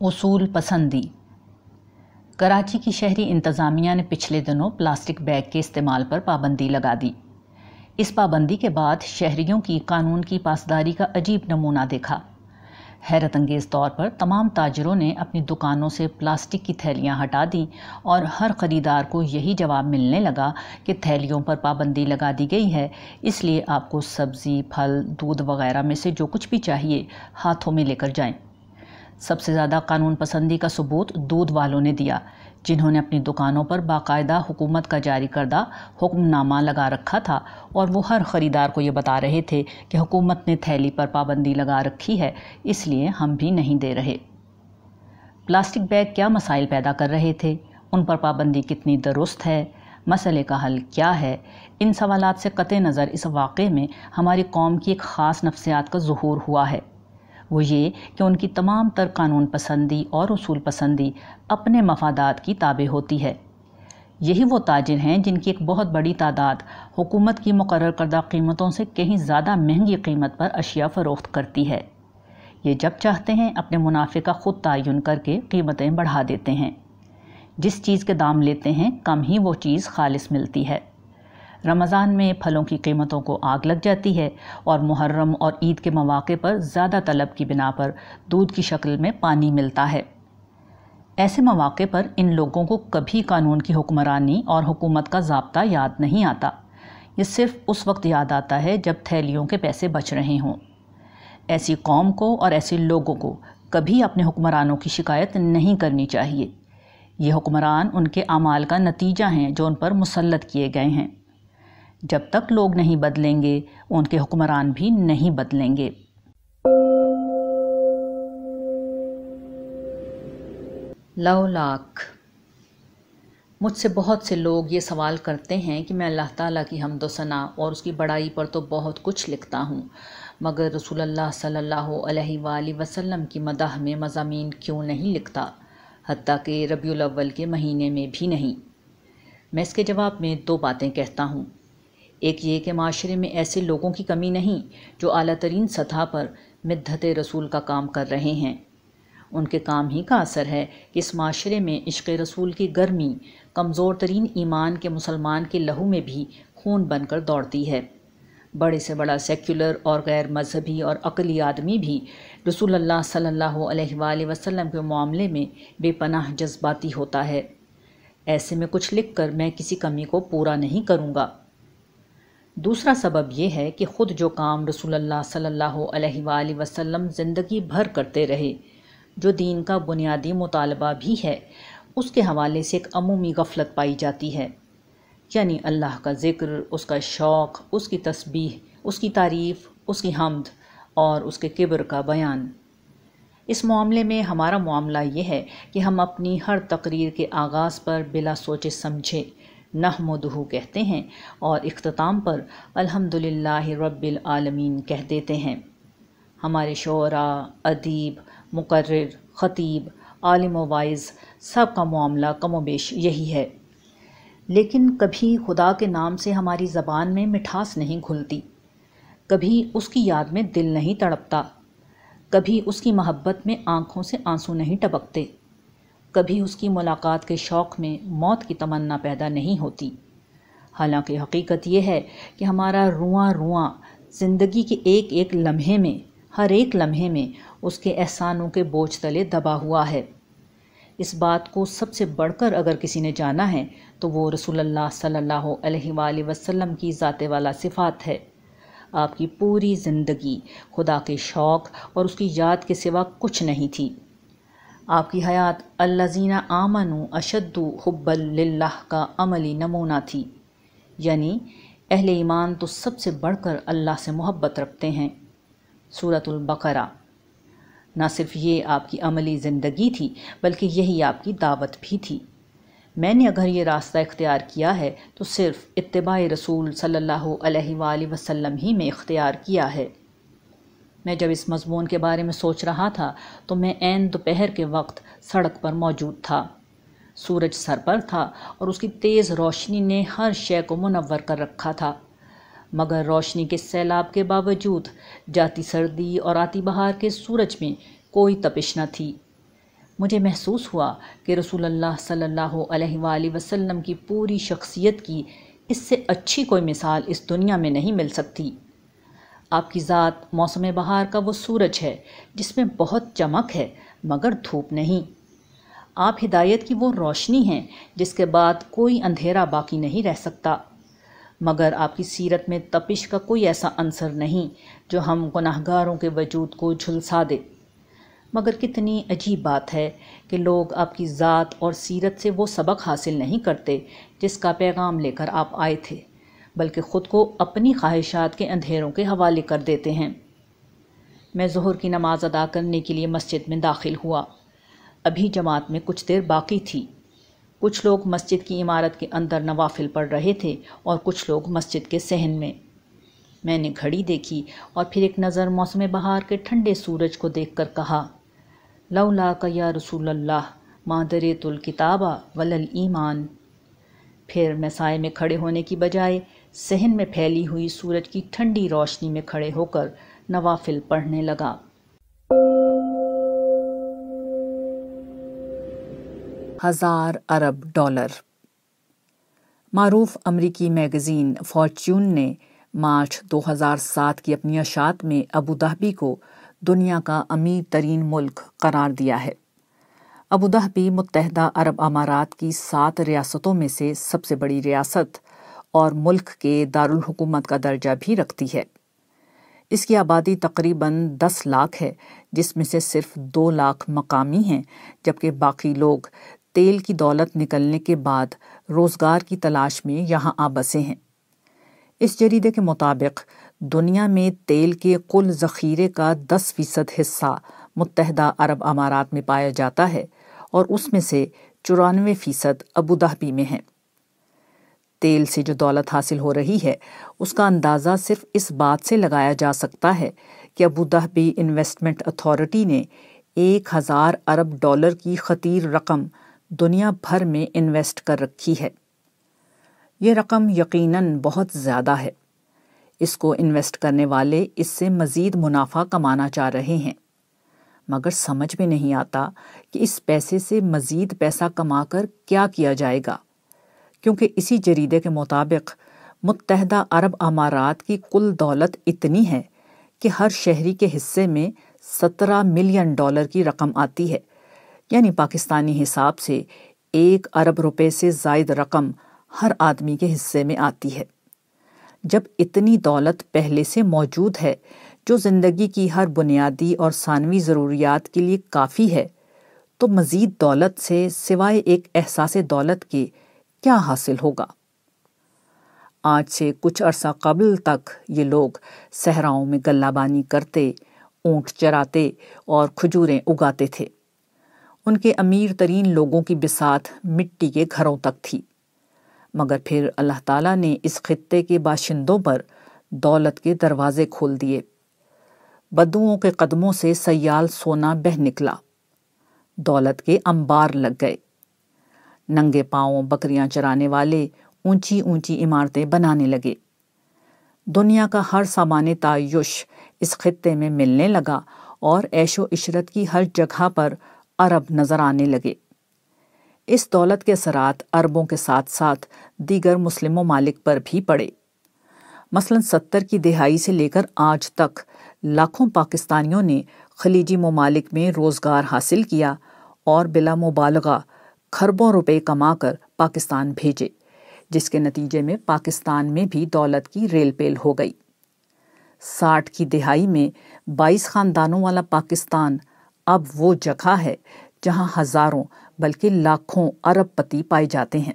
اصول پسندی۔ کراچی کی شہری انتظامیہ نے پچھلے دنوں پلاسٹک بیگ کے استعمال پر پابندی لگا دی۔ اس پابندی کے بعد شہریوں کی قانون کی پاسداری کا عجیب نمونہ دیکھا۔ حیرت انگیز طور پر تمام تاجروں نے اپنی دکانوں سے پلاسٹک کی تھیلیاں ہٹا دیں اور ہر خریدار کو یہی جواب ملنے لگا کہ تھیلیوں پر پابندی لگا دی گئی ہے۔ اس لیے آپ کو سبزی، پھل، دودھ وغیرہ میں سے جو کچھ بھی چاہیے ہاتھوں میں لے کر جائیں۔ سب سے زیادہ قانون پسندی کا ثبوت دودھ والوں نے دیا، جنہوں نے اپنی دکانوں پر باقاعدہ حکومت کا جاری کردہ حکم نامہ لگا رکھا تھا۔ اور وہ ہر خریدار کو یہ بتا رہے تھے کہ حکومت نے تھیلی پر پابندی لگا رکھی ہے، اس لیے ہم بھی نہیں دے رہے۔ پلاسٹک بیگ کیا مسائل پیدا کر رہے تھے؟ ان پر پابندی کتنی درست ہے؟ مسئلے کا حل کیا ہے؟ ان سوالات سے قطع نظر اس واقعے میں ہماری قوم کی ایک خاص نفسیات کا ظہور ہوا ہے۔ وہ یہ کہ ان کی تمام تر قانون پسندی اور اصول پسندی اپنے مفادات کی تابع ہوتی ہے۔ یہی وہ تاجر ہیں جن کی ایک بہت بڑی تعداد حکومت کی مقرر کردہ قیمتوں سے کہیں زیادہ مہنگی قیمت پر اشیاء فروخت کرتی ہے۔ یہ جب چاہتے ہیں اپنے منافع کا خود تعین کر کے قیمتیں بڑھا دیتے ہیں۔ جس چیز کے دام لیتے ہیں، کم ہی وہ چیز خالص ملتی ہے۔ رمضان میں پھلوں کی قیمتوں کو آگ لگ جاتی ہے اور محرم اور عید کے مواقع پر زیادہ طلب کی بنا پر دودھ کی شکل میں پانی ملتا ہے۔ ایسے مواقع پر ان لوگوں کو کبھی قانون کی حکمرانی اور حکومت کا ضابطہ یاد نہیں آتا۔ یہ صرف اس وقت یاد آتا ہے جب تھیلیوں کے پیسے بچ رہے ہوں۔ ایسی قوم کو اور ایسے لوگوں کو کبھی اپنے حکمرانوں کی شکایت نہیں کرنی چاہیے۔ یہ حکمران ان کے اعمال کا نتیجہ ہیں جو ان پر مسلط کیے گئے ہیں۔ جب تک لوگ نہیں بدلیں گے، ان کے حکمران بھی نہیں بدلیں گے۔ لو لاکھ۔ مجھ سے بہت سے لوگ یہ سوال کرتے ہیں کہ میں اللہ تعالیٰ کی حمد و ثنا اور اس کی بڑائی پر تو بہت کچھ لکھتا ہوں، مگر رسول اللہ صلی اللہ علیہ وآلہ وسلم کی مدح میں مضامین کیوں نہیں لکھتا؟ حتیٰ کہ ربیع الاول کے مہینے میں بھی نہیں۔ میں اس کے جواب میں دو باتیں کہتا ہوں۔ ایک یہ کہ معاشرے میں ایسے لوگوں کی کمی نہیں جو اعلیٰ ترین سطح پر مدھت رسول کا کام کر رہے ہیں۔ ان کے کام ہی کا اثر ہے کہ اس معاشرے میں عشق رسول کی گرمی، کمزور ترین ایمان کے مسلمان کے لہو میں بھی خون بن کر دوڑتی ہے۔ بڑے سے بڑا سیکولر اور غیر مذہبی اور عقلی آدمی بھی رسول اللہ صلی اللہ علیہ وآلہ وسلم کے معاملے میں بے پناہ جذباتی ہوتا ہے۔ ایسے میں کچھ لکھ کر میں کسی کمی کو پورا نہیں کروں گا۔ دوسرا سبب یہ ہے کہ خود جو کام رسول اللہ صلی اللہ علیہ وآلہ وسلم زندگی بھر کرتے رہے، جو دین کا بنیادی مطالبہ بھی ہے، اس کے حوالے سے ایک عمومی غفلت پائی جاتی ہے۔ یعنی اللہ کا ذکر، اس کا شوق، اس کی تسبیح، اس کی تعریف، اس کی حمد اور اس کے کبر کا بیان۔ اس معاملے میں ہمارا معاملہ یہ ہے کہ ہم اپنی ہر تقریر کے آغاز پر بلا سوچے سمجھے۔ نحمدہ کہتے ہیں اور اختتام پر الحمد رب العالمین کہہ دیتے ہیں۔ ہمارے شعراء، ادیب، مقرر، خطیب، عالم و وائز سب کا معاملہ کم و بیش یہی ہے۔ لیکن کبھی خدا کے نام سے ہماری زبان میں مٹھاس نہیں گھلتی کبھی اس کی یاد میں دل نہیں تڑپتا۔ کبھی اس کی محبت میں آنکھوں سے آنسو نہیں ٹپکتے۔ کبھی اس کی ملاقات کے شوق میں موت کی تمنا پیدا نہیں ہوتی۔ حالانکہ حقیقت یہ ہے کہ ہمارا رواں رواں زندگی کے ایک ایک لمحے میں، ہر ایک لمحے میں اس کے احسانوں کے بوجھ تلے دبا ہوا ہے۔ اس بات کو سب سے بڑھ کر اگر کسی نے جانا ہے تو وہ رسول اللہ صلی اللہ علیہ وآلہ وسلم کی ذات والا صفات ہے۔ آپ کی پوری زندگی خدا کے شوق اور اس کی یاد کے سوا کچھ نہیں تھی۔ آپ کی حیات اللہ زینہ آمن اشد حب اللہ کا عملی نمونہ تھی۔ یعنی اہل ایمان تو سب سے بڑھ کر اللہ سے محبت رکھتے ہیں۔ صورت البقرہ۔ نہ صرف یہ آپ کی عملی زندگی تھی، بلکہ یہی آپ کی دعوت بھی تھی۔ میں نے اگر یہ راستہ اختیار کیا ہے، تو صرف اتباع رسول صلی اللہ علیہ وآلہ وسلم ہی میں اختیار کیا ہے۔ میں جب اس مضمون کے بارے میں سوچ رہا تھا تو میں عین دوپہر کے وقت سڑک پر موجود تھا۔ سورج سر پر تھا اور اس کی تیز روشنی نے ہر شے کو منور کر رکھا تھا۔ مگر روشنی کے سیلاب کے باوجود جاتی سردی اور آتی بہار کے سورج میں کوئی تپش نہ تھی۔ مجھے محسوس ہوا کہ رسول اللہ صلی اللہ علیہ وآلہ وسلم کی پوری شخصیت کی اس سے اچھی کوئی مثال اس دنیا میں نہیں مل سکتی۔ آپ کی ذات موسم بہار کا وہ سورج ہے جس میں بہت چمک ہے، مگر دھوپ نہیں۔ آپ ہدایت کی وہ روشنی ہیں جس کے بعد کوئی اندھیرا باقی نہیں رہ سکتا۔ مگر آپ کی سیرت میں تپش کا کوئی ایسا عنصر نہیں جو ہم گناہ گاروں کے وجود کو جھلسا دے۔ مگر کتنی عجیب بات ہے کہ لوگ آپ کی ذات اور سیرت سے وہ سبق حاصل نہیں کرتے جس کا پیغام لے کر آپ آئے تھے۔ بلکہ خود کو اپنی خواہشات کے اندھیروں کے حوالے کر دیتے ہیں۔ میں ظہر کی نماز ادا کرنے کے لیے مسجد میں داخل ہوا۔ ابھی جماعت میں کچھ دیر باقی تھی۔ کچھ لوگ مسجد کی عمارت کے اندر نوافل پڑھ رہے تھے اور کچھ لوگ مسجد کے صحن میں۔ میں نے گھڑی دیکھی اور پھر ایک نظر موسم بہار کے ٹھنڈے سورج کو دیکھ کر کہا، لولا کا یا رسول اللہ مادرت الکتابہ ولل ایمان پھر میں سائے میں کھڑے ہونے کی بجائے صحن میں پھیلی ہوئی سورج کی ٹھنڈی روشنی میں کھڑے ہو کر نوافل پڑھنے لگا۔ ہزار ارب ڈالر۔ معروف امریکی میگزین فارچیون نے مارچ دو ہزار سات کی اپنی اشاعت میں ابو دہبی کو دنیا کا امیر ترین ملک قرار دیا ہے۔ ابو دہبی متحدہ عرب امارات کی سات ریاستوں میں سے سب سے بڑی ریاست اور ملک کے دارالحکومت کا درجہ بھی رکھتی ہے۔ اس کی آبادی تقریباً دس لاکھ ہے، جس میں سے صرف دو لاکھ مقامی ہیں، جبکہ باقی لوگ تیل کی دولت نکلنے کے بعد روزگار کی تلاش میں یہاں آ بسے ہیں۔ اس جریدے کے مطابق، دنیا میں تیل کے کل ذخیرے کا دس فیصد حصہ متحدہ عرب امارات میں پایا جاتا ہے اور اس میں سے چورانوے فیصد ابودہبی میں ہیں۔ تیل سے جو دولت حاصل ہو رہی ہے، اس کا اندازہ صرف اس بات سے لگایا جا سکتا ہے کہ ابودہبی انویسٹمنٹ اتھارٹی نے ایک ہزار ارب ڈالر کی خطیر رقم دنیا بھر میں انویسٹ کر رکھی ہے۔ یہ رقم یقیناً بہت زیادہ ہے۔ اس کو انویسٹ کرنے والے اس سے مزید منافع کمانا چاہ رہے ہیں۔ مگر سمجھ میں نہیں آتا کہ اس پیسے سے مزید پیسہ کما کر کیا کیا جائے گا۔ کیونکہ اسی جریدے کے مطابق متحدہ عرب امارات کی کل دولت اتنی ہے کہ ہر شہری کے حصے میں سترہ ملین ڈالر کی رقم آتی ہے۔ یعنی پاکستانی حساب سے ایک ارب روپے سے زائد رقم ہر آدمی کے حصے میں آتی ہے۔ جب اتنی دولت پہلے سے موجود ہے، جو زندگی کی ہر بنیادی اور ثانوی ضروریات کے لیے کافی ہے، تو مزید دولت سے سوائے ایک احساس دولت کے کیا حاصل ہوگا؟ آج سے کچھ عرصہ قبل تک یہ لوگ صحراؤں میں گلہ بانی کرتے، اونٹ چراتے اور کھجوریں اگاتے تھے۔ ان کے امیر ترین لوگوں کی بسات مٹی کے گھروں تک تھی۔ مگر پھر اللہ تعالیٰ نے اس خطے کے باشندوں پر دولت کے دروازے کھول دیے۔ بدوؤں کے قدموں سے سیال سونا بہ نکلا۔ دولت کے انبار لگ گئے۔ ننگے پاؤں بکریاں چرانے والے اونچی اونچی عمارتیں بنانے لگے۔ دنیا کا ہر سامان تعیش اس خطے میں ملنے لگا اور ایش و عشرت کی ہر جگہ پر عرب نظر آنے لگے۔ اس دولت کے اثرات عربوں کے ساتھ ساتھ دیگر مسلم ممالک پر بھی پڑے۔ مثلا ستر کی دہائی سے لے کر آج تک لاکھوں پاکستانیوں نے خلیجی ممالک میں روزگار حاصل کیا اور بلا مبالغہ کھربوں روپے کما کر پاکستان بھیجے، جس کے نتیجے میں پاکستان میں بھی دولت کی ریل پیل ہو گئی۔ ساٹھ کی دہائی میں بائیس خاندانوں والا پاکستان اب وہ جگہ ہے جہاں ہزاروں بلکہ لاکھوں ارب پتی پائے جاتے ہیں۔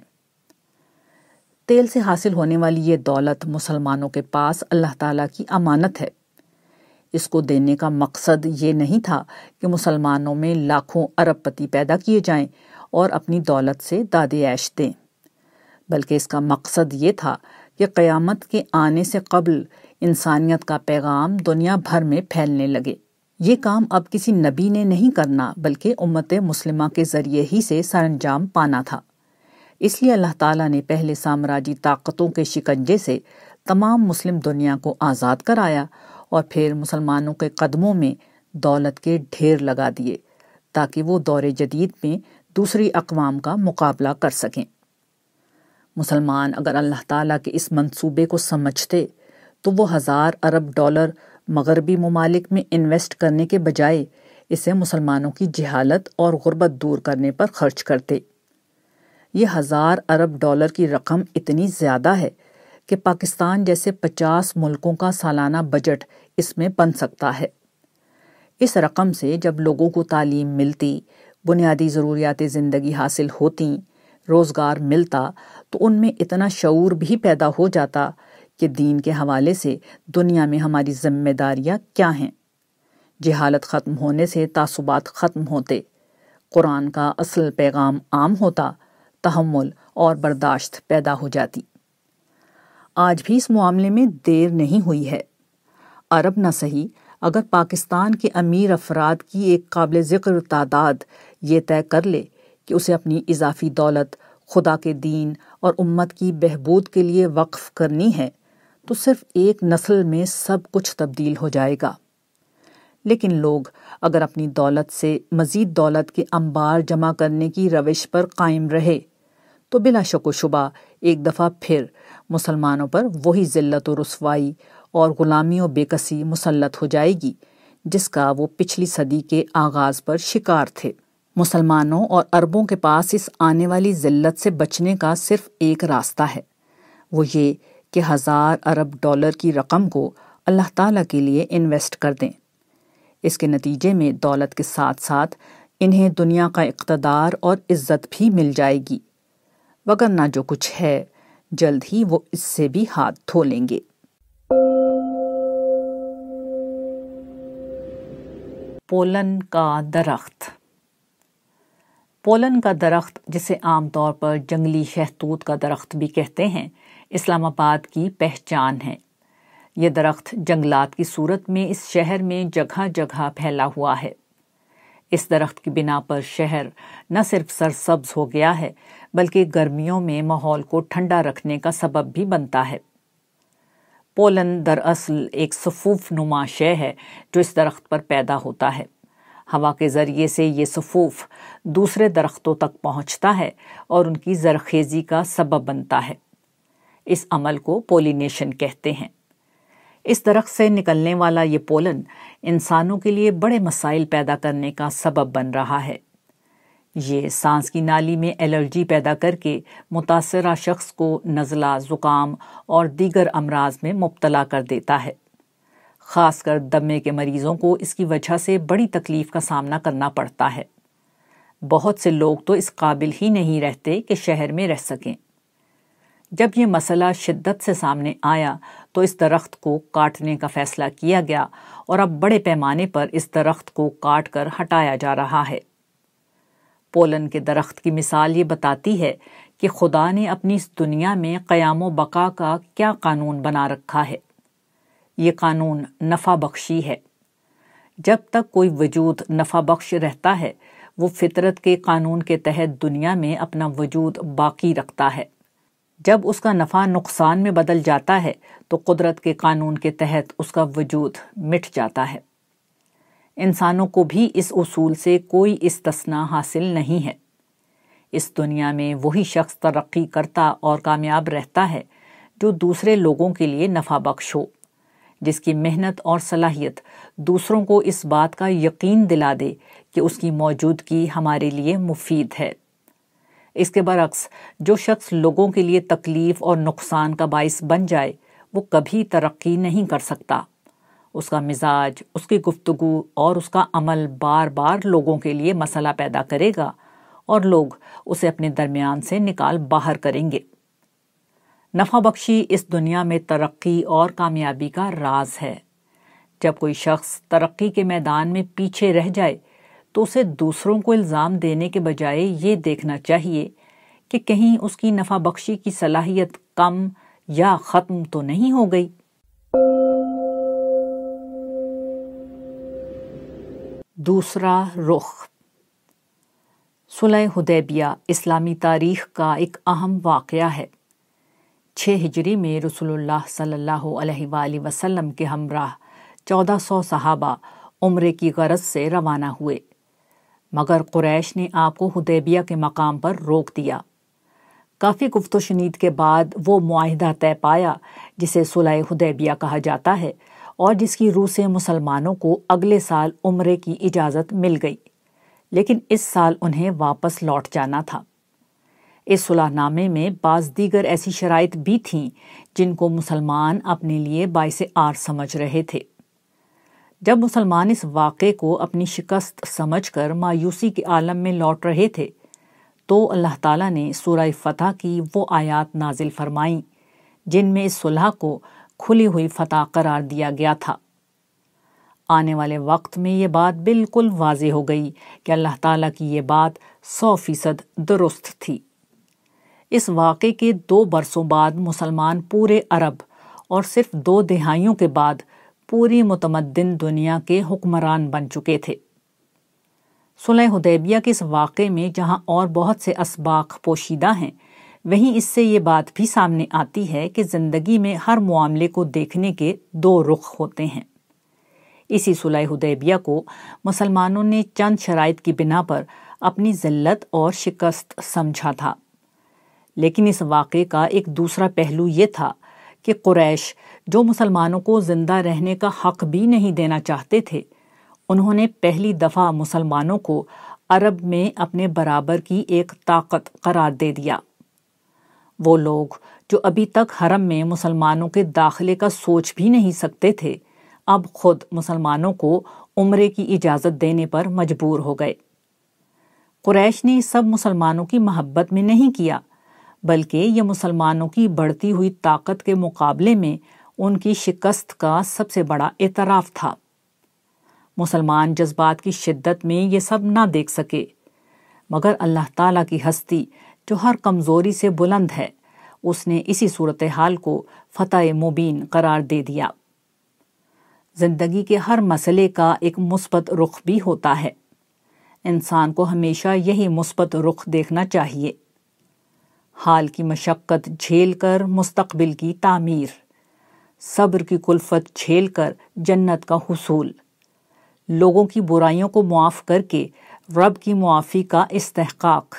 تیل سے حاصل ہونے والی یہ دولت مسلمانوں کے پاس اللہ تعالیٰ کی امانت ہے۔ اس کو دینے کا مقصد یہ نہیں تھا کہ مسلمانوں میں لاکھوں ارب پتی پیدا کیے جائیں اور اپنی دولت سے دادے عیش دیں۔ بلکہ اس کا مقصد یہ تھا کہ قیامت کے آنے سے قبل انسانیت کا پیغام دنیا بھر میں پھیلنے لگے۔ یہ کام اب کسی نبی نے نہیں کرنا، بلکہ امت مسلمہ کے ذریعے ہی سے سر انجام پانا تھا۔ اس لیے اللہ تعالیٰ نے پہلے سامراجی طاقتوں کے شکنجے سے تمام مسلم دنیا کو آزاد کرایا اور پھر مسلمانوں کے قدموں میں دولت کے ڈھیر لگا دیے تاکہ وہ دور جدید میں دوسری اقوام کا مقابلہ کر سکیں۔ مسلمان اگر اللہ تعالیٰ کے اس منصوبے کو سمجھتے تو وہ ہزار ارب ڈالر مغربی ممالک میں انویسٹ کرنے کے بجائے اسے مسلمانوں کی جہالت اور غربت دور کرنے پر خرچ کرتے۔ یہ ہزار ارب ڈالر کی رقم اتنی زیادہ ہے کہ پاکستان جیسے پچاس ملکوں کا سالانہ بجٹ اس میں بن سکتا ہے۔ اس رقم سے جب لوگوں کو تعلیم ملتی بنیادی ضروریات زندگی حاصل ہوتی روزگار ملتا تو ان میں اتنا شعور بھی پیدا ہو جاتا کہ دین کے حوالے سے دنیا میں ہماری ذمہ داریاں کیا ہیں۔ جہالت ختم ہونے سے تعصبات ختم ہوتے، قرآن کا اصل پیغام عام ہوتا، تحمل اور برداشت پیدا ہو جاتی۔ آج بھی اس معاملے میں دیر نہیں ہوئی ہے۔ عرب نہ صحیح، اگر پاکستان کے امیر افراد کی ایک قابل ذکر تعداد یہ طے کر لے کہ اسے اپنی اضافی دولت خدا کے دین اور امت کی بہبود کے لیے وقف کرنی ہے، تو صرف ایک نسل میں سب کچھ تبدیل ہو جائے گا۔ لیکن لوگ اگر اپنی دولت سے مزید دولت کے انبار جمع کرنے کی روش پر قائم رہے، تو بلا شک و شبہ ایک دفعہ پھر مسلمانوں پر وہی ذلت و رسوائی اور غلامی و بے کسی مسلط ہو جائے گی، جس کا وہ پچھلی صدی کے آغاز پر شکار تھے۔ مسلمانوں اور عربوں کے پاس اس آنے والی ذلت سے بچنے کا صرف ایک راستہ ہے۔ وہ یہ کہ ہزار ارب ڈالر کی رقم کو اللہ تعالیٰ کے لیے انویسٹ کر دیں۔ اس کے نتیجے میں دولت کے ساتھ ساتھ انہیں دنیا کا اقتدار اور عزت بھی مل جائے گی۔ وگرنہ جو کچھ ہے، جلد ہی وہ اس سے بھی ہاتھ دھو لیں گے۔ پولن کا درخت پولن کا درخت، جسے عام طور پر جنگلی شہتوت کا درخت بھی کہتے ہیں، اسلام آباد کی پہچان ہے۔ یہ درخت جنگلات کی صورت میں اس شہر میں جگہ جگہ پھیلا ہوا ہے۔ اس درخت کی بنا پر شہر نہ صرف سرسبز ہو گیا ہے، بلکہ گرمیوں میں ماحول کو ٹھنڈا رکھنے کا سبب بھی بنتا ہے۔ پولن دراصل ایک صفوف نما شے ہے جو اس درخت پر پیدا ہوتا ہے۔ ہوا کے ذریعے سے یہ صفوف دوسرے درختوں تک پہنچتا ہے اور ان کی زرخیزی کا سبب بنتا ہے۔ اس عمل کو پولینیشن کہتے ہیں۔ اس درخت سے نکلنے والا یہ پولن انسانوں کے لیے بڑے مسائل پیدا کرنے کا سبب بن رہا ہے۔ یہ سانس کی نالی میں الرجی پیدا کر کے متاثرہ شخص کو نزلہ، زکام اور دیگر امراض میں مبتلا کر دیتا ہے۔ خاص کر دمے کے مریضوں کو اس کی وجہ سے بڑی تکلیف کا سامنا کرنا پڑتا ہے۔ بہت سے لوگ تو اس قابل ہی نہیں رہتے کہ شہر میں رہ سکیں۔ جب یہ مسئلہ شدت سے سامنے آیا تو اس درخت کو کاٹنے کا فیصلہ کیا گیا اور اب بڑے پیمانے پر اس درخت کو کاٹ کر ہٹایا جا رہا ہے۔ پولن کے درخت کی مثال یہ بتاتی ہے کہ خدا نے اپنی اس دنیا میں قیام و بقا کا کیا قانون بنا رکھا ہے۔ یہ قانون نفع بخشی ہے۔ جب تک کوئی وجود نفع بخش رہتا ہے، وہ فطرت کے قانون کے تحت دنیا میں اپنا وجود باقی رکھتا ہے۔ جب اس کا نفع نقصان میں بدل جاتا ہے، تو قدرت کے قانون کے تحت اس کا وجود مٹ جاتا ہے۔ انسانوں کو بھی اس اصول سے کوئی استثنا حاصل نہیں ہے۔ اس دنیا میں وہی شخص ترقی کرتا اور کامیاب رہتا ہے جو دوسرے لوگوں کے لیے نفع بخش ہو۔ جس کی محنت اور صلاحیت دوسروں کو اس بات کا یقین دلا دے کہ اس کی موجودگی ہمارے لیے مفید ہے۔ اس کے برعکس، جو شخص لوگوں کے لیے تکلیف اور نقصان کا باعث بن جائے، وہ کبھی ترقی نہیں کر سکتا۔ اس کا مزاج، اس کی گفتگو اور اس کا عمل بار بار لوگوں کے لیے مسئلہ پیدا کرے گا اور لوگ اسے اپنے درمیان سے نکال باہر کریں گے۔ نفع بخشی اس دنیا میں ترقی اور کامیابی کا راز ہے۔ جب کوئی شخص ترقی کے میدان میں پیچھے رہ جائے، تو اسے دوسروں کو الزام دینے کے بجائے یہ دیکھنا چاہیے کہ کہیں اس کی نفع بخشی کی صلاحیت کم یا ختم تو نہیں ہو گئی۔ دوسرا رخ۔ صلح حدیبیہ اسلامی تاریخ کا ایک اہم واقعہ ہے۔ چھ ہجری میں رسول اللہ صلی اللہ علیہ وآلہ وسلم کے ہمراہ چودہ سو صحابہ عمرے کی غرض سے روانہ ہوئے۔ مگر قریش نے آپ کو حدیبیہ کے مقام پر روک دیا۔ کافی گفت و شنید کے بعد وہ معاہدہ طے پایا، جسے صلح حدیبیہ کہا جاتا ہے، اور جس کی روح سے مسلمانوں کو اگلے سال عمرے کی اجازت مل گئی۔ لیکن اس سال انہیں واپس لوٹ جانا تھا۔ اس صلح نامے میں بعض دیگر ایسی شرائط بھی تھیں جن کو مسلمان اپنے لیے باعث آر سمجھ رہے تھے۔ جب مسلمان اس واقعے کو اپنی شکست سمجھ کر مایوسی کے عالم میں لوٹ رہے تھے، تو اللہ تعالیٰ نے سورہ فتح کی وہ آیات نازل فرمائیں، جن میں اس صلح کو کھلی ہوئی فتح قرار دیا گیا تھا۔ آنے والے وقت میں یہ بات بالکل واضح ہو گئی کہ اللہ تعالیٰ کی یہ بات سو فیصد درست تھی۔ اس واقعے کے دو برسوں بعد مسلمان پورے عرب اور صرف دو دہائیوں کے بعد پوری متمدن دنیا کے حکمران بن چکے تھے۔ صلح حدیبیہ کے اس واقعے میں جہاں اور بہت سے اسباق پوشیدہ ہیں، وہیں اس سے یہ بات بھی سامنے آتی ہے کہ زندگی میں ہر معاملے کو دیکھنے کے دو رخ ہوتے ہیں۔ اسی صلح حدیبیہ کو مسلمانوں نے چند شرائط کی بنا پر اپنی ذلت اور شکست سمجھا تھا۔ لیکن اس واقعے کا ایک دوسرا پہلو یہ تھا کہ قریش جو مسلمانوں کو زندہ رہنے کا حق بھی نہیں دینا چاہتے تھے، انہوں نے پہلی دفعہ مسلمانوں کو عرب میں اپنے برابر کی ایک طاقت قرار دے دیا۔ وہ لوگ جو ابھی تک حرم میں مسلمانوں کے داخلے کا سوچ بھی نہیں سکتے تھے، اب خود مسلمانوں کو عمرے کی اجازت دینے پر مجبور ہو گئے۔ قریش نے سب مسلمانوں کی محبت میں نہیں کیا بلکہ یہ مسلمانوں کی بڑھتی ہوئی طاقت کے مقابلے میں ان کی شکست کا سب سے بڑا اعتراف تھا۔ مسلمان جذبات کی شدت میں یہ سب نہ دیکھ سکے، مگر اللہ تعالی کی ہستی جو ہر کمزوری سے بلند ہے، اس نے اسی صورتحال کو فتح مبین قرار دے دیا۔ زندگی کے ہر مسئلے کا ایک مثبت رخ بھی ہوتا ہے۔ انسان کو ہمیشہ یہی مثبت رخ دیکھنا چاہیے۔ حال کی مشقت جھیل کر مستقبل کی تعمیر۔ صبر کی کلفت جھیل کر جنت کا حصول۔ لوگوں کی برائیوں کو معاف کر کے رب کی معافی کا استحقاق۔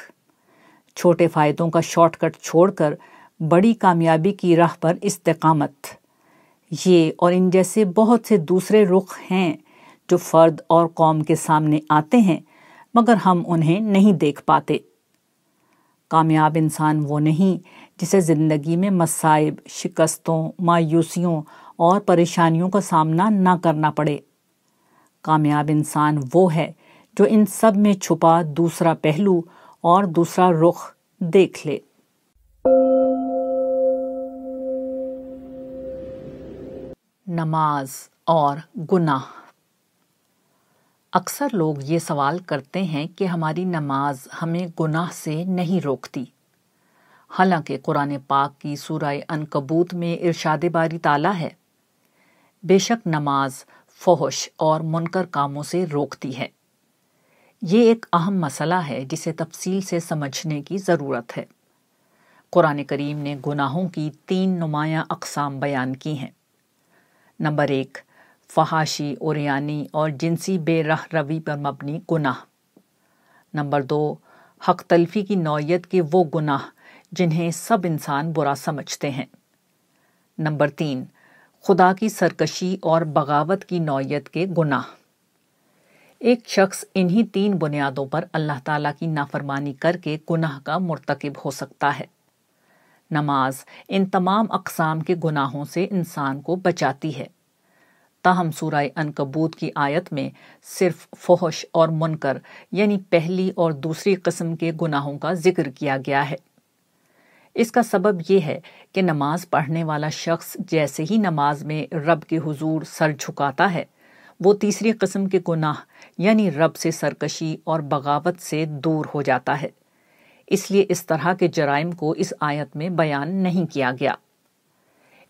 چھوٹے فائدوں کا شارٹ کٹ چھوڑ کر بڑی کامیابی کی راہ پر استقامت۔ یہ اور ان جیسے بہت سے دوسرے رخ ہیں جو فرد اور قوم کے سامنے آتے ہیں، مگر ہم انہیں نہیں دیکھ پاتے۔ کامیاب انسان وہ نہیں جسے زندگی میں مصائب، شکستوں، مایوسیوں اور پریشانیوں کا سامنا نہ کرنا پڑے۔ کامیاب انسان وہ ہے جو ان سب میں چھپا دوسرا پہلو اور دوسرا رخ دیکھ لے۔ نماز اور گناہ۔ اکثر لوگ یہ سوال کرتے ہیں کہ ہماری نماز ہمیں گناہ سے نہیں روکتی۔ حالانکہ قرآن پاک کی سورہ انکبوت میں ارشاد باری تعالیٰ ہے، بے شک نماز فوش اور منکر کاموں سے روکتی ہے۔ یہ ایک اہم مسئلہ ہے جسے تفصیل سے سمجھنے کی ضرورت ہے۔ قرآن کریم نے گناہوں کی تین نمایاں اقسام بیان کی ہیں۔ نمبر ایک فحاشی، اوریانی اور جنسی بے رہ روی پر مبنی گناہ۔ نمبر دو، حق تلفی کی نوعیت کے وہ گناہ جنہیں سب انسان برا سمجھتے ہیں۔ نمبر تین، خدا کی سرکشی اور بغاوت کی نوعیت کے گناہ۔ ایک شخص انہی تین بنیادوں پر اللہ تعالیٰ کی نافرمانی کر کے گناہ کا مرتکب ہو سکتا ہے۔ نماز ان تمام اقسام کے گناہوں سے انسان کو بچاتی ہے۔ تاہم سورہ انکبوت کی آیت میں صرف فحش اور منکر یعنی پہلی اور دوسری قسم کے گناہوں کا ذکر کیا گیا ہے۔ اس کا سبب یہ ہے کہ نماز پڑھنے والا شخص جیسے ہی نماز میں رب کے حضور سر جھکاتا ہے، وہ تیسری قسم کے گناہ یعنی رب سے سرکشی اور بغاوت سے دور ہو جاتا ہے۔ اس لیے اس طرح کے جرائم کو اس آیت میں بیان نہیں کیا گیا۔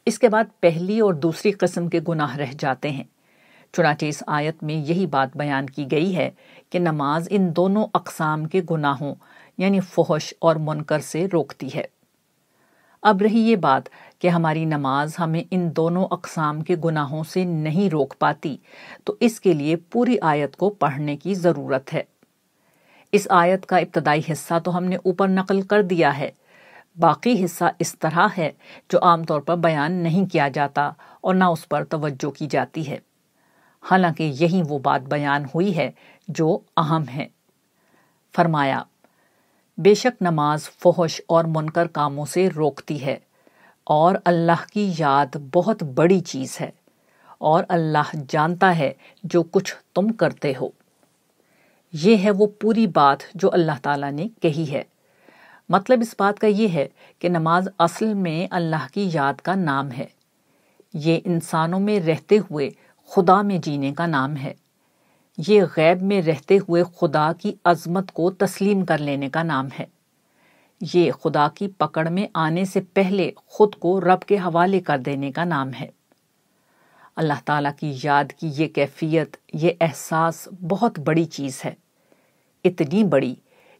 اس کے بعد پہلی اور دوسری قسم کے گناہ رہ جاتے ہیں۔ چنانچہ اس آیت میں یہی بات بیان کی گئی ہے کہ نماز ان دونوں اقسام کے گناہوں یعنی فحش اور منکر سے روکتی ہے۔ اب رہی یہ بات کہ ہماری نماز ہمیں ان دونوں اقسام کے گناہوں سے نہیں روک پاتی، تو اس کے لیے پوری آیت کو پڑھنے کی ضرورت ہے۔ اس آیت کا ابتدائی حصہ تو ہم نے اوپر نقل کر دیا ہے باقی حصہ اس طرح ہے جو عام طور پر بیان نہیں کیا جاتا اور نہ اس پر توجہ کی جاتی ہے۔ حالانکہ یہی وہ بات بیان ہوئی ہے جو اہم ہے۔ فرمایا، بے شک نماز فحش اور منکر کاموں سے روکتی ہے اور اللہ کی یاد بہت بڑی چیز ہے اور اللہ جانتا ہے جو کچھ تم کرتے ہو۔ یہ ہے وہ پوری بات جو اللہ تعالیٰ نے کہی ہے۔ مطلب اس بات کا یہ ہے کہ نماز اصل میں اللہ کی یاد کا نام ہے۔ یہ انسانوں میں رہتے ہوئے خدا میں جینے کا نام ہے۔ یہ غیب میں رہتے ہوئے خدا کی عظمت کو تسلیم کر لینے کا نام ہے۔ یہ خدا کی پکڑ میں آنے سے پہلے خود کو رب کے حوالے کر دینے کا نام ہے۔ اللہ تعالیٰ کی یاد کی یہ کیفیت، یہ احساس بہت بڑی چیز ہے۔ اتنی بڑی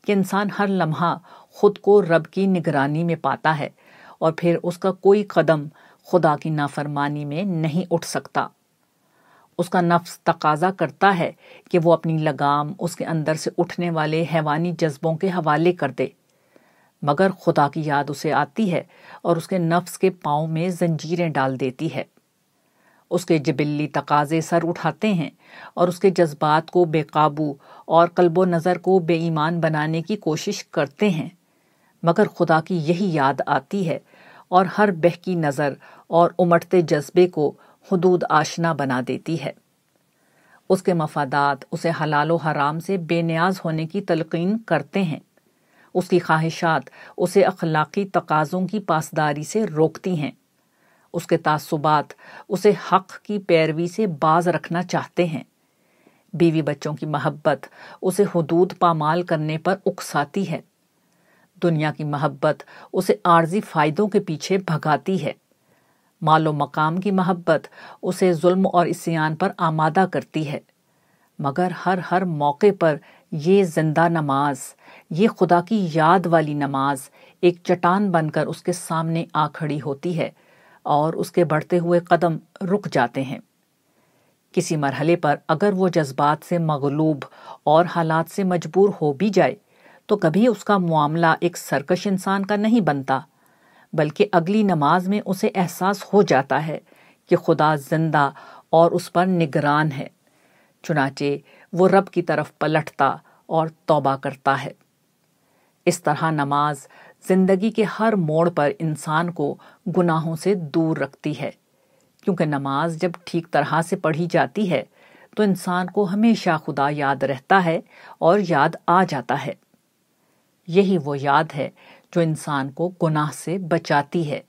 کہ انسان ہر لمحہ خود کو رب کی نگرانی میں پاتا ہے اور پھر اس کا کوئی قدم خدا کی نافرمانی میں نہیں اٹھ سکتا۔ اس کا نفس تقاضا کرتا ہے کہ وہ اپنی لگام اس کے اندر سے اٹھنے والے حیوانی جذبوں کے حوالے کر دے۔ مگر خدا کی یاد اسے آتی ہے اور اس کے نفس کے پاؤں میں زنجیریں ڈال دیتی ہے۔ اس کے جبلی تقاضے سر اٹھاتے ہیں اور اس کے جذبات کو بے قابو اور قلب و نظر کو بے ایمان بنانے کی کوشش کرتے ہیں۔ مگر خدا کی یہی یاد آتی ہے اور ہر بہکی نظر اور امٹتے جذبے کو حدود آشنا بنا دیتی ہے۔ اس کے مفادات اسے حلال و حرام سے بے نیاز ہونے کی تلقین کرتے ہیں۔ اس کی خواہشات اسے اخلاقی تقاضوں کی پاسداری سے روکتی ہیں۔ اس کے تعصبات اسے حق کی پیروی سے باز رکھنا چاہتے ہیں۔ بیوی بچوں کی محبت اسے حدود پامال کرنے پر اکساتی ہے۔ دنیا کی محبت اسے عارضی فائدوں کے پیچھے بھگاتی ہے۔ مال و مقام کی محبت اسے ظلم اور اسیان پر آمادہ کرتی ہے۔ مگر ہر ہر موقع پر یہ زندہ نماز، یہ خدا کی یاد والی نماز ایک چٹان بن کر اس کے سامنے آ کھڑی ہوتی ہے اور اس کے بڑھتے ہوئے قدم رک جاتے ہیں۔ کسی مرحلے پر اگر وہ جذبات سے مغلوب اور حالات سے مجبور ہو بھی جائے تو کبھی اس کا معاملہ ایک سرکش انسان کا نہیں بنتا، بلکہ اگلی نماز میں اسے احساس ہو جاتا ہے کہ خدا زندہ اور اس پر نگران ہے، چنانچہ وہ رب کی طرف پلٹتا اور توبہ کرتا ہے۔ اس طرح نماز زندگی کے ہر موڑ پر انسان کو گناہوں سے دور رکھتی ہے، کیونکہ نماز جب ٹھیک طرح سے پڑھی جاتی ہے تو انسان کو ہمیشہ خدا یاد رہتا ہے اور یاد آ جاتا ہے۔ یہی وہ یاد ہے جو انسان کو گناہ سے بچاتی ہے،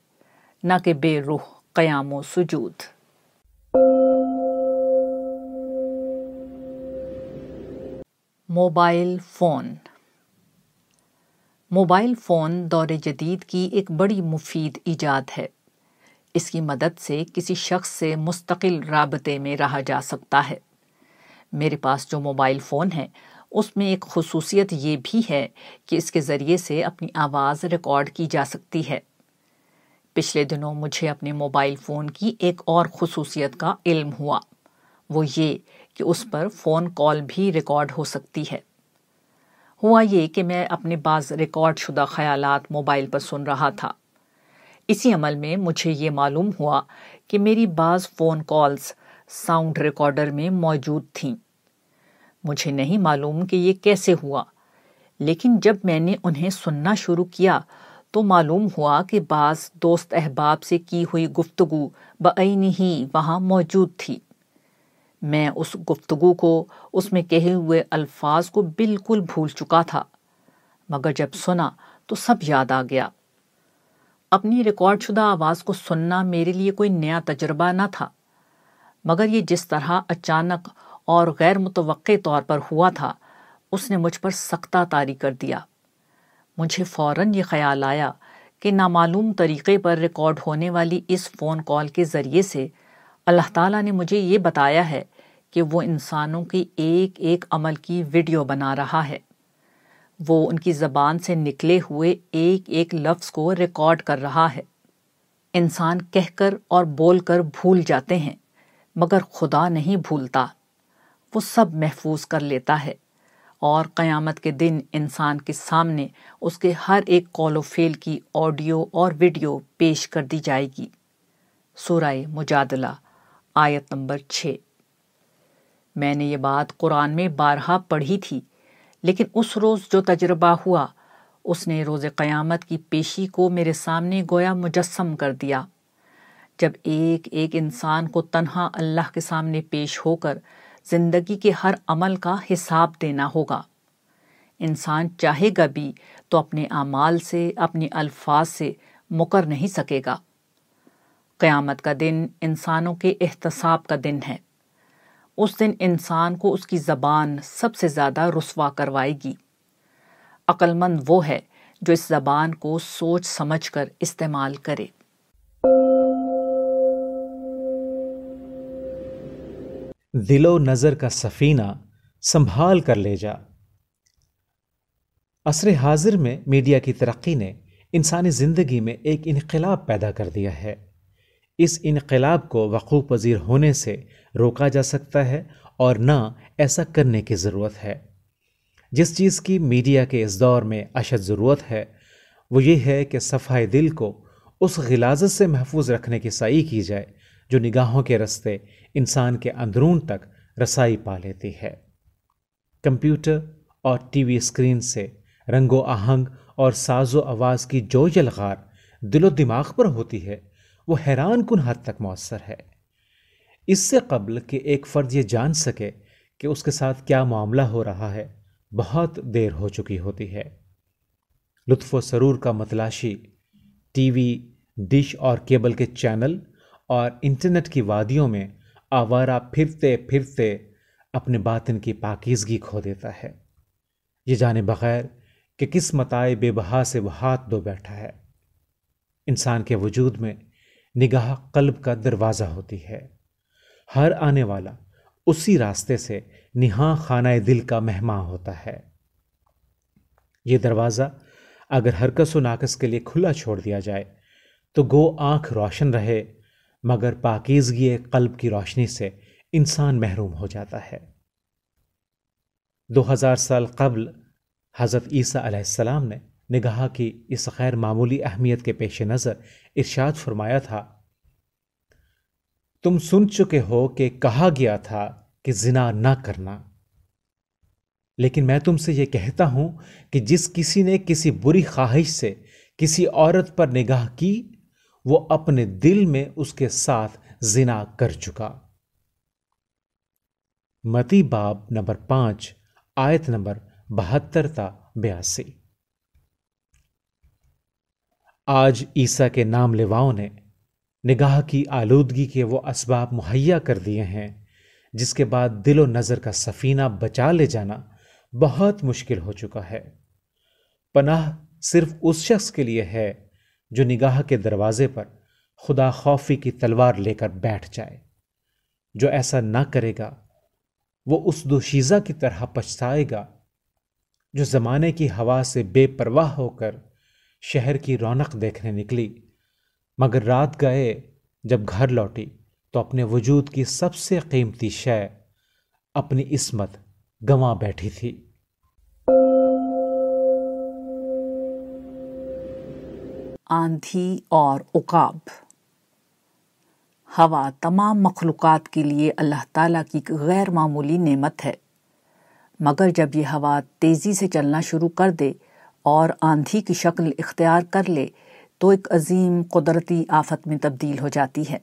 نہ کہ بے روح، قیام و سجود۔ Mobile phone. موبائل فون دور جدید کی ایک بڑی مفید ایجاد ہے۔ اس کی مدد سے کسی شخص سے مستقل رابطے میں رہا جا سکتا ہے۔ میرے پاس جو موبائل فون ہے اس میں ایک خصوصیت یہ بھی ہے کہ اس کے ذریعے سے اپنی آواز ریکارڈ کی جا سکتی ہے۔ پچھلے دنوں مجھے اپنے موبائل فون کی ایک اور خصوصیت کا علم ہوا۔ وہ یہ کہ اس پر فون کال بھی ریکارڈ ہو سکتی ہے۔ ہوا یہ کہ میں اپنے بعض ریکارڈ شدہ خیالات موبائل پر سن رہا تھا۔ اسی عمل میں مجھے یہ معلوم ہوا کہ میری بعض فون کالز ساؤنڈ ریکارڈر میں موجود تھیں۔ مجھے نہیں معلوم کہ یہ کیسے ہوا۔ لیکن جب میں نے انہیں سننا شروع کیا تو معلوم ہوا کہ بعض دوست احباب سے کی ہوئی گفتگو بعینی ہی وہاں موجود تھی۔ میں اس گفتگو کو اس میں کہے ہوئے الفاظ کو بالکل بھول چکا تھا، مگر جب سنا تو سب یاد آ گیا۔ اپنی ریکارڈ شدہ آواز کو سننا میرے لیے کوئی نیا تجربہ نہ تھا، مگر یہ جس طرح اچانک اور غیر متوقع طور پر ہوا تھا۔ اس نے مجھ پر سختہ تاری کر دیا۔ مجھے فوراً یہ خیال آیا کہ نامعلوم طریقے پر ریکارڈ ہونے والی اس فون کال کے ذریعے سے اللہ تعالیٰ نے مجھے یہ بتایا ہے کہ وہ انسانوں کی ایک ایک عمل کی ویڈیو بنا رہا ہے۔ وہ ان کی زبان سے نکلے ہوئے ایک ایک لفظ کو ریکارڈ کر رہا ہے۔ انسان کہہ کر اور بول کر بھول جاتے ہیں، مگر خدا نہیں بھولتا۔ وہ سب محفوظ کر لیتا ہے۔ اور قیامت کے دن انسان کے سامنے اس کے ہر ایک قول و فیل کی آڈیو اور ویڈیو پیش کر دی جائے گی۔ سورہ مجادلہ، آیت نمبر چھ۔ میں نے یہ بات قرآن میں بارہا پڑھی تھی، لیکن اس روز جو تجربہ ہوا، اس نے روز قیامت کی پیشی کو میرے سامنے گویا مجسم کر دیا۔ جب ایک ایک انسان کو تنہا اللہ کے سامنے پیش ہو کر زندگی کے ہر عمل کا حساب دینا ہوگا۔ انسان چاہے گا بھی تو اپنے اعمال سے، اپنے الفاظ سے مکر نہیں سکے گا۔ قیامت کا دن انسانوں کے احتساب کا دن ہے۔ اس دن انسان کو اس کی زبان سب سے زیادہ رسوا کروائے گی۔ عقل مند وہ ہے جو اس زبان کو سوچ سمجھ کر استعمال کرے۔ دل و نظر کا سفینہ سنبھال کر لے جا۔ عصر حاضر میں میڈیا کی ترقی نے انسانی زندگی میں ایک انقلاب پیدا کر دیا ہے۔ اس انقلاب کو وقوع پذیر ہونے سے روکا جا سکتا ہے اور نہ ایسا کرنے کی ضرورت ہے۔ جس چیز کی میڈیا کے اس دور میں اشد ضرورت ہے، وہ یہ ہے کہ صفحہ دل کو اس غلازت سے محفوظ رکھنے کی سعی کی جائے جو نگاہوں کے رستے انسان کے اندرون تک رسائی پا لیتی ہے۔ کمپیوٹر اور ٹی وی اسکرین سے رنگ و آہنگ اور ساز و آواز کی جو یلغار دل و دماغ پر ہوتی ہے، وہ حیران کن حد تک مؤثر ہے۔ اس سے قبل کہ ایک فرد یہ جان سکے کہ اس کے ساتھ کیا معاملہ ہو رہا ہے، بہت دیر ہو چکی ہوتی ہے۔ لطف و سرور کا متلاشی ٹی وی، ڈش اور کیبل کے چینل اور انٹرنیٹ کی وادیوں میں آوارہ پھرتے پھرتے اپنے باطن کی پاکیزگی کھو دیتا ہے۔ یہ جانے بغیر کہ کس متائے بے بہا سے وہ ہاتھ دو بیٹھا ہے۔ انسان کے وجود میں نگاہ قلب کا دروازہ ہوتی ہے۔ ہر آنے والا اسی راستے سے نہاں خانہ دل کا مہمان ہوتا ہے۔ یہ دروازہ اگر ہرکس و ناکس کے لیے کھلا چھوڑ دیا جائے تو گو آنکھ روشن رہے مگر پاکیزگی قلب کی روشنی سے انسان محروم ہو جاتا ہے۔ دو ہزار سال قبل حضرت عیسیٰ علیہ السلام نے نگاہ کی اس غیر معمولی اہمیت کے پیش نظر ارشاد فرمایا تھا، تم سن چکے ہو کہ کہا گیا تھا کہ زنا نہ کرنا۔ لیکن میں تم سے یہ کہتا ہوں کہ جس کسی نے کسی بری خواہش سے کسی عورت پر نگاہ کی وہ اپنے دل میں اس کے ساتھ زنا کر چکا۔ متی باب نمبر پانچ، آیت نمبر بہتر تا بیاسی۔ آج عیسیٰ کے نام لیواؤں نے نگاہ کی آلودگی کے وہ اسباب مہیا کر دیے ہیں، جس کے بعد دل و نظر کا سفینہ بچا لے جانا بہت مشکل ہو چکا ہے۔ پناہ صرف اس شخص کے لیے ہے جو نگاہ کے دروازے پر خدا خوفی کی تلوار لے کر بیٹھ جائے۔ جو ایسا نہ کرے گا، وہ اس دوشیزہ کی طرح پچھتائے گا جو زمانے کی ہوا سے بے پرواہ ہو کر شہر کی رونق دیکھنے نکلی۔ مگر رات گئے، جب گھر لوٹی تو اپنے وجود کی سب سے قیمتی شے، اپنی عصمت گنوا بیٹھی تھی۔ آندھی اور اقاب ہوا تمام مخلوقات کے لیے اللہ تعالیٰ کی غیر معمولی نعمت ہے۔ مگر جب یہ ہوا تیزی سے چلنا شروع کر دے اور آندھی کی شکل اختیار کر لے، تو ایک عظیم قدرتی آفت میں تبدیل ہو جاتی ہے۔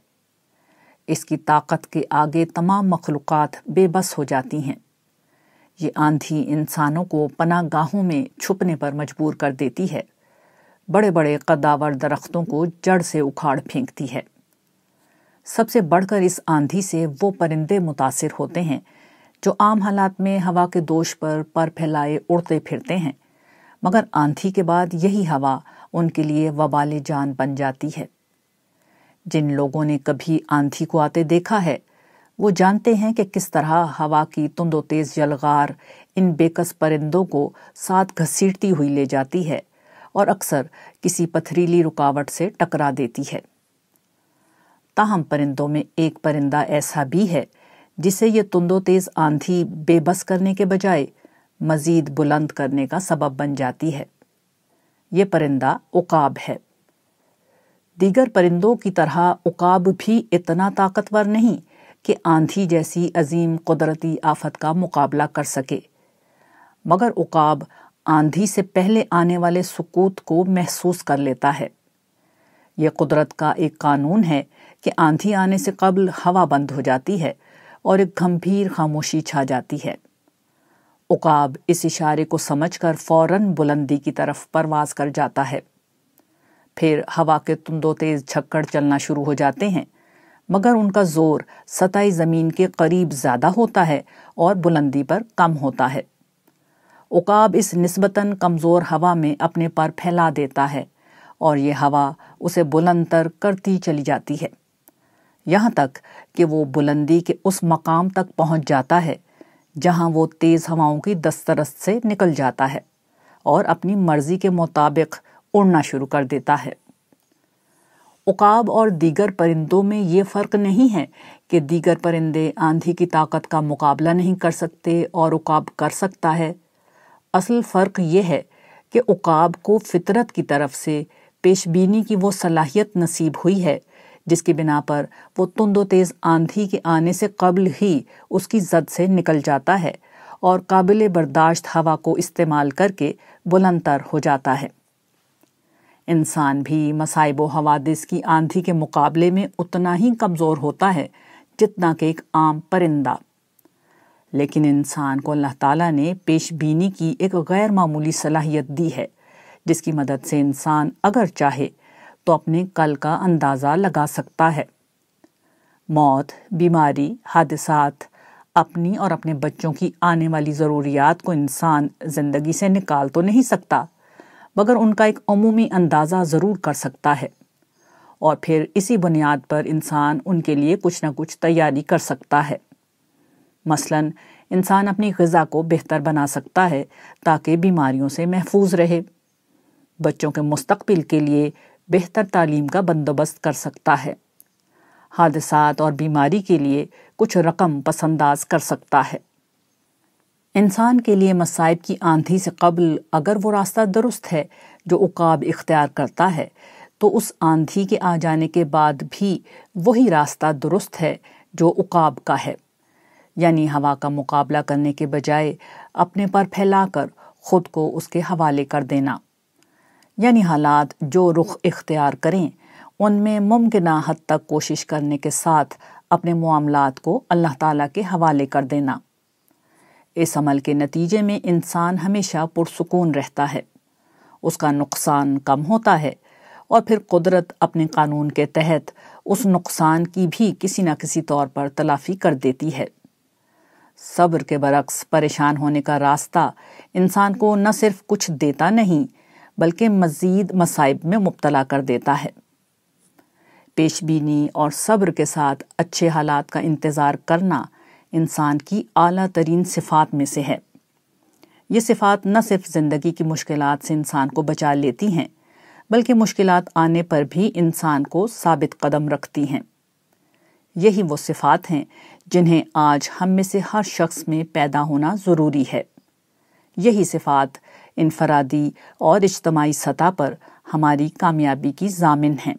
اس کی طاقت کے آگے تمام مخلوقات بے بس ہو جاتی ہیں۔ یہ آندھی انسانوں کو پناہ گاہوں میں چھپنے پر مجبور کر دیتی ہے۔ بڑے بڑے قداور درختوں کو جڑ سے اکھاڑ پھینکتی ہے۔ سب سے بڑھ کر اس آندھی سے وہ پرندے متاثر ہوتے ہیں جو عام حالات میں ہوا کے دوش پر پر پھیلائے اڑتے پھرتے ہیں، مگر آندھی کے بعد یہی ہوا ان کے لیے وبال جان بن جاتی ہے۔ جن لوگوں نے کبھی آندھی کو آتے دیکھا ہے، وہ جانتے ہیں کہ کس طرح ہوا کی تند و تیز جلغار ان بےکس پرندوں کو ساتھ گھسیٹتی ہوئی لے جاتی ہے۔ اور اکثر کسی پتھریلی رکاوٹ سے ٹکرا دیتی ہے۔ تاہم پرندوں میں ایک پرندہ ایسا بھی ہے جسے یہ تندو تیز آندھی بے بس کرنے کے بجائے مزید بلند کرنے کا سبب بن جاتی ہے۔ یہ پرندہ اقاب ہے۔ دیگر پرندوں کی طرح اقاب بھی اتنا طاقتور نہیں کہ آندھی جیسی عظیم قدرتی آفت کا مقابلہ کر سکے۔ مگر اقاب آندھی سے پہلے آنے والے سکوت کو محسوس کر لیتا ہے۔ یہ قدرت کا ایک قانون ہے کہ آندھی آنے سے قبل ہوا بند ہو جاتی ہے اور ایک گھمبھیر خاموشی چھا جاتی ہے۔ اقاب اس اشارے کو سمجھ کر فوراً بلندی کی طرف پرواز کر جاتا ہے۔ پھر ہوا کے تندو تیز چھکڑ چلنا شروع ہو جاتے ہیں، مگر ان کا زور سطح زمین کے قریب زیادہ ہوتا ہے اور بلندی پر کم ہوتا ہے۔ اقاب اس نسبتاً کمزور ہوا میں اپنے پر پھیلا دیتا ہے اور یہ ہوا اسے بلند تر کرتی چلی جاتی ہے۔ یہاں تک کہ وہ بلندی کے اس مقام تک پہنچ جاتا ہے جہاں وہ تیز ہواؤں کی دسترست سے نکل جاتا ہے اور اپنی مرضی کے مطابق اڑنا شروع کر دیتا ہے۔ اقاب اور دیگر پرندوں میں یہ فرق نہیں ہے کہ دیگر پرندے آندھی کی طاقت کا مقابلہ نہیں کر سکتے اور اقاب کر سکتا ہے۔ اصل فرق یہ ہے کہ اقاب کو فطرت کی طرف سے پیش بینی کی وہ صلاحیت نصیب ہوئی ہے، جس کی بنا پر وہ تند و تیز آندھی کے آنے سے قبل ہی اس کی زد سے نکل جاتا ہے اور قابل برداشت ہوا کو استعمال کر کے بلند تر ہو جاتا ہے۔ انسان بھی مصائب و حوادث کی آندھی کے مقابلے میں اتنا ہی کمزور ہوتا ہے جتنا کہ ایک عام پرندہ۔ لیکن انسان کو اللہ تعالیٰ نے پیش بینی کی ایک غیر معمولی صلاحیت دی ہے، جس کی مدد سے انسان اگر چاہے تو اپنے کل کا اندازہ لگا سکتا ہے۔ موت، بیماری، حادثات، اپنی اور اپنے بچوں کی آنے والی ضروریات کو انسان زندگی سے نکال تو نہیں سکتا، مگر ان کا ایک عمومی اندازہ ضرور کر سکتا ہے۔ اور پھر اسی بنیاد پر انسان ان کے لیے کچھ نہ کچھ تیاری کر سکتا ہے۔ مثلا، انسان اپنی غذا کو بہتر بنا سکتا ہے تاکہ بیماریوں سے محفوظ رہے۔ بچوں کے مستقبل کے لیے بہتر تعلیم کا بندوبست کر سکتا ہے۔ حادثات اور بیماری کے لیے کچھ رقم پسنداز کر سکتا ہے۔ انسان کے لیے مصائب کی آندھی سے قبل اگر وہ راستہ درست ہے جو اقاب اختیار کرتا ہے، تو اس آندھی کے آ جانے کے بعد بھی وہی راستہ درست ہے جو اقاب کا ہے۔ یعنی ہوا کا مقابلہ کرنے کے بجائے اپنے پر پھیلا کر خود کو اس کے حوالے کر دینا۔ یعنی حالات جو رخ اختیار کریں، ان میں ممکنہ حد تک کوشش کرنے کے ساتھ اپنے معاملات کو اللہ تعالیٰ کے حوالے کر دینا۔ اس عمل کے نتیجے میں انسان ہمیشہ پرسکون رہتا ہے۔ اس کا نقصان کم ہوتا ہے اور پھر قدرت اپنے قانون کے تحت اس نقصان کی بھی کسی نہ کسی طور پر تلافی کر دیتی ہے۔ صبر کے برعکس پریشان ہونے کا راستہ انسان کو نہ صرف کچھ دیتا نہیں بلکہ مزید مصائب میں مبتلا کر دیتا ہے۔ پیش بینی اور صبر کے ساتھ اچھے حالات کا انتظار کرنا انسان کی اعلیٰ ترین صفات میں سے ہے۔ یہ صفات نہ صرف زندگی کی مشکلات سے انسان کو بچا لیتی ہیں، بلکہ مشکلات آنے پر بھی انسان کو ثابت قدم رکھتی ہیں۔ یہی وہ صفات ہیں جنہیں آج ہم میں سے ہر شخص میں پیدا ہونا ضروری ہے۔ یہی صفات انفرادی اور اجتماعی سطح پر ہماری کامیابی کی ضامن ہیں۔